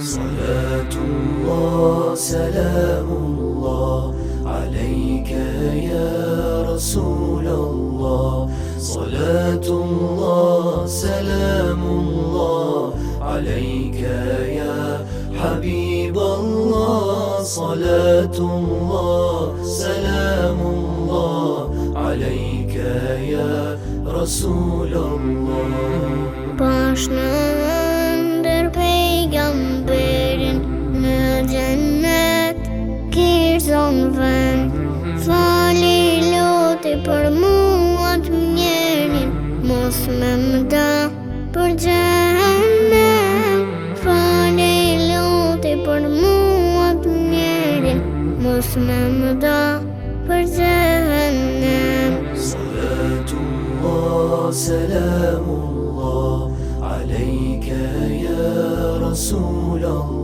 صلاة الله سلام الله عليك يا رسول الله صلاة الله سلام الله عليك يا حبيب الله صلاة الله سلام الله عليك يا رسول الله në vend Fali loti për mua të mjerin Mos me më da për gjenë Fali loti për mua të mjerin Mos me më da për gjenë Salatu wa salamu Allah Aleyke ya Rasulallah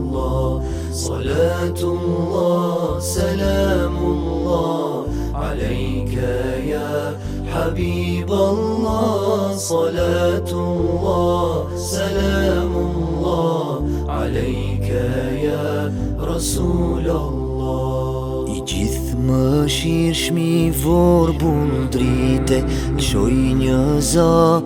Salatullah, salamullah Alayka ya habiballah Salatullah, salamullah Alayka ya rasulullah Më shirë shmi vorë bunë drite Qoj një za,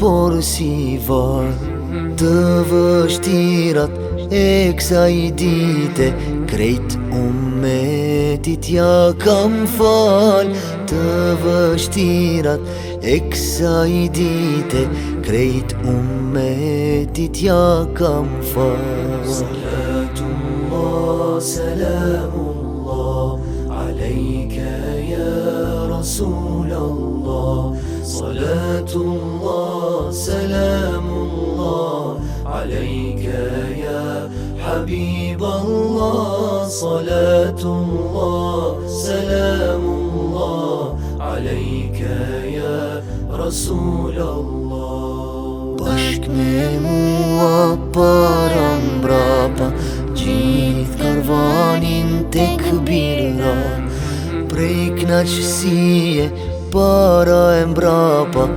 por si varë Të vështirat e kësaj dite Krejt umetit ja kam fal Të vështirat e kësaj dite Krejt umetit ja kam fal Salatullah, salamullah Alejke Rasulallah Salatullah, salamullah حبيب الله صلاة الله سلام الله عليك يا رسول الله Bashk me mua para mbrapa Gjith karvanin të këbira Prej knaqësie para mbrapa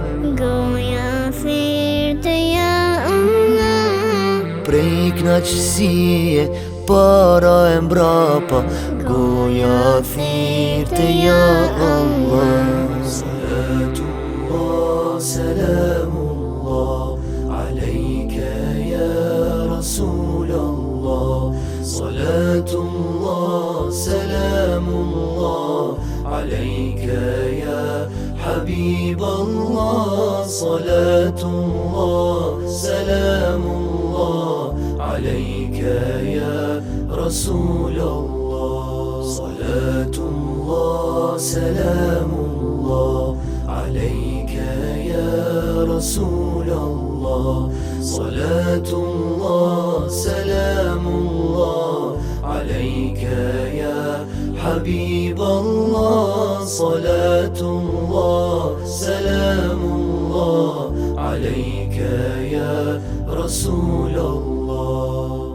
knaqësie Para e mbrapa Goja thirte ja Allah Salatu wa Salatullah, salamullah Alejke ja Rasulallah Salatullah, salamullah Alejke ja Rasulallah حبيب الله صلاة الله سلام الله عليك يا رسول الله صلاة الله سلام الله عليك يا رسول الله صلاة الله سلام الله عليك يا حبيب صلاة الله سلام الله عليك يا رسول الله